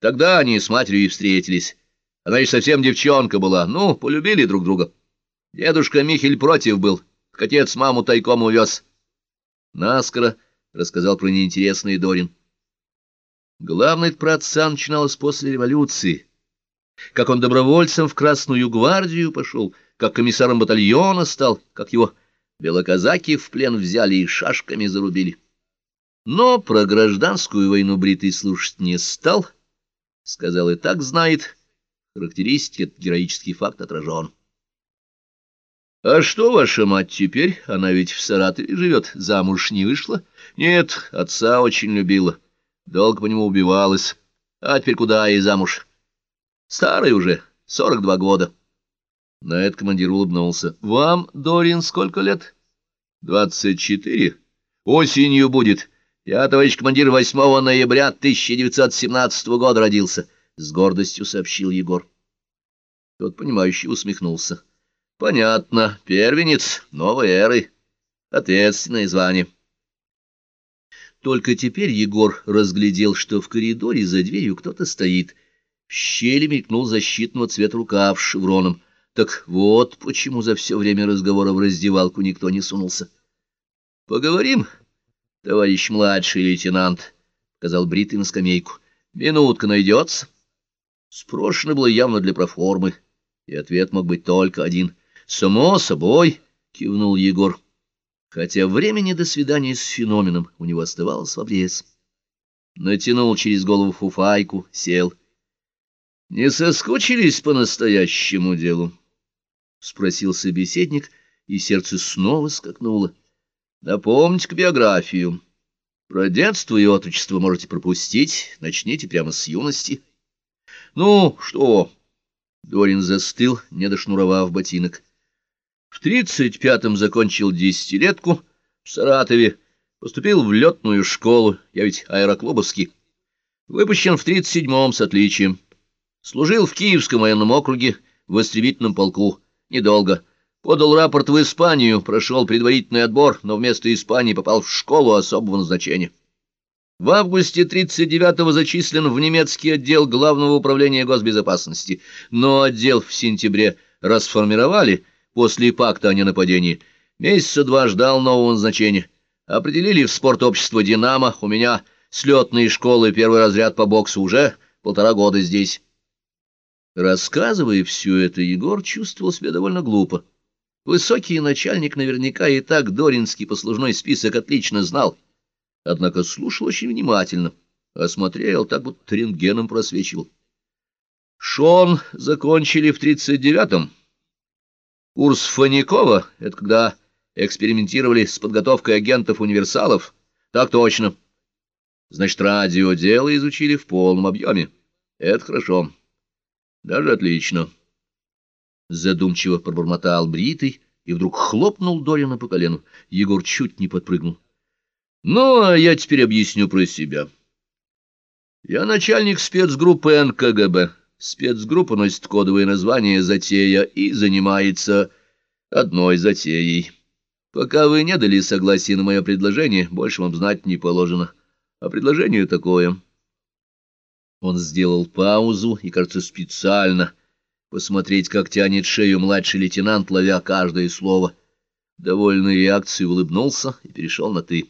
Тогда они с матерью и встретились. Она еще совсем девчонка была. Ну, полюбили друг друга. Дедушка Михель против был. Отец маму тайком увез. Наскоро рассказал про неинтересный Дорин. Главное про отца начиналось после революции. Как он добровольцем в Красную гвардию пошел, как комиссаром батальона стал, как его белоказаки в плен взяли и шашками зарубили. Но про гражданскую войну Бритый слушать не стал. Сказал, и так знает. Характеристики этот героический факт отражен. — А что ваша мать теперь? Она ведь в Саратове живет, замуж не вышла? — Нет, отца очень любила. Долго по нему убивалась. А теперь куда и замуж? Старый уже, сорок два года. На это командир улыбнулся. — Вам, Дорин, сколько лет? — Двадцать четыре. Осенью будет. Я, товарищ командир, 8 ноября 1917 года родился, — с гордостью сообщил Егор. Тот, понимающий, усмехнулся. — Понятно. Первенец новой эры. Ответственное звание. — только теперь Егор разглядел, что в коридоре за дверью кто-то стоит. В щели мелькнул защитного цвета рукав шевроном. Так вот почему за все время разговора в раздевалку никто не сунулся. — Поговорим, товарищ младший лейтенант, — сказал Бритый на скамейку. — Минутка найдется. Спрошено было явно для проформы, и ответ мог быть только один. — Само собой, — кивнул Егор хотя времени до свидания с феноменом у него оставалось в обрез. Натянул через голову фуфайку, сел. — Не соскучились по настоящему делу? — спросил собеседник, и сердце снова скакнуло. — Напомните к биографию. Про детство и отрочество можете пропустить, начните прямо с юности. — Ну, что? Дорин застыл, не дошнуровав ботинок. — в тридцать пятом закончил десятилетку в Саратове, поступил в летную школу, я ведь аэроклубовский. Выпущен в тридцать седьмом с отличием. Служил в Киевском военном округе в истребительном полку. Недолго. Подал рапорт в Испанию, прошел предварительный отбор, но вместо Испании попал в школу особого назначения. В августе 39-го зачислен в немецкий отдел Главного управления госбезопасности, но отдел в сентябре расформировали — после пакта о ненападении. Месяца два ждал нового назначения. Определили в спортобщество «Динамо». У меня слетные школы, первый разряд по боксу уже полтора года здесь. Рассказывая все это, Егор чувствовал себя довольно глупо. Высокий начальник наверняка и так Доринский послужной список отлично знал, однако слушал очень внимательно, осмотрел, так будто рентгеном просвечивал. Шон закончили в тридцать девятом. Курс Фаникова — это когда экспериментировали с подготовкой агентов-универсалов? Так точно. Значит, радиодело изучили в полном объеме. Это хорошо. Даже отлично. Задумчиво пробормотал Бритый и вдруг хлопнул Дорина по колену. Егор чуть не подпрыгнул. Ну, а я теперь объясню про себя. Я начальник спецгруппы НКГБ. Спецгруппа носит кодовое название «Затея» и занимается одной затеей. Пока вы не дали согласия на мое предложение, больше вам знать не положено. А предложение такое. Он сделал паузу и, кажется, специально посмотреть, как тянет шею младший лейтенант, ловя каждое слово. Довольной реакцией улыбнулся и перешел на «ты».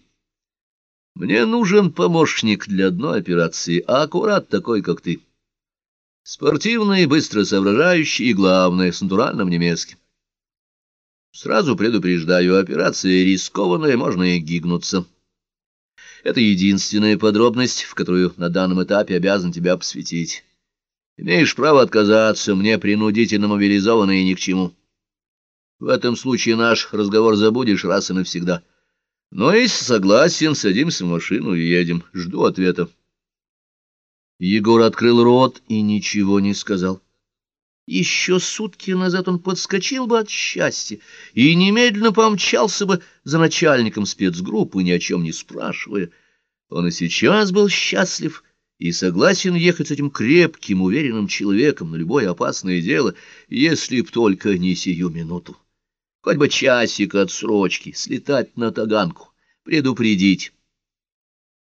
«Мне нужен помощник для одной операции, а аккурат такой, как ты». Спортивный, быстро соображающий и, главное, с натуральным немецким. Сразу предупреждаю, операция рискованная, можно и гигнуться. Это единственная подробность, в которую на данном этапе обязан тебя посвятить. Имеешь право отказаться, мне принудительно мобилизованный ни к чему. В этом случае наш разговор забудешь раз и навсегда. Но если согласен, садимся в машину и едем. Жду ответа. Егор открыл рот и ничего не сказал. Еще сутки назад он подскочил бы от счастья и немедленно помчался бы за начальником спецгруппы, ни о чем не спрашивая. Он и сейчас был счастлив и согласен ехать с этим крепким, уверенным человеком на любое опасное дело, если б только не сию минуту. Хоть бы часик отсрочки, слетать на таганку, предупредить.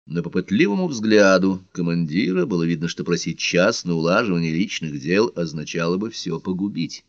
но по пытливому взгляду командира было видно, что просить час на улаживание личных дел означало бы все погубить.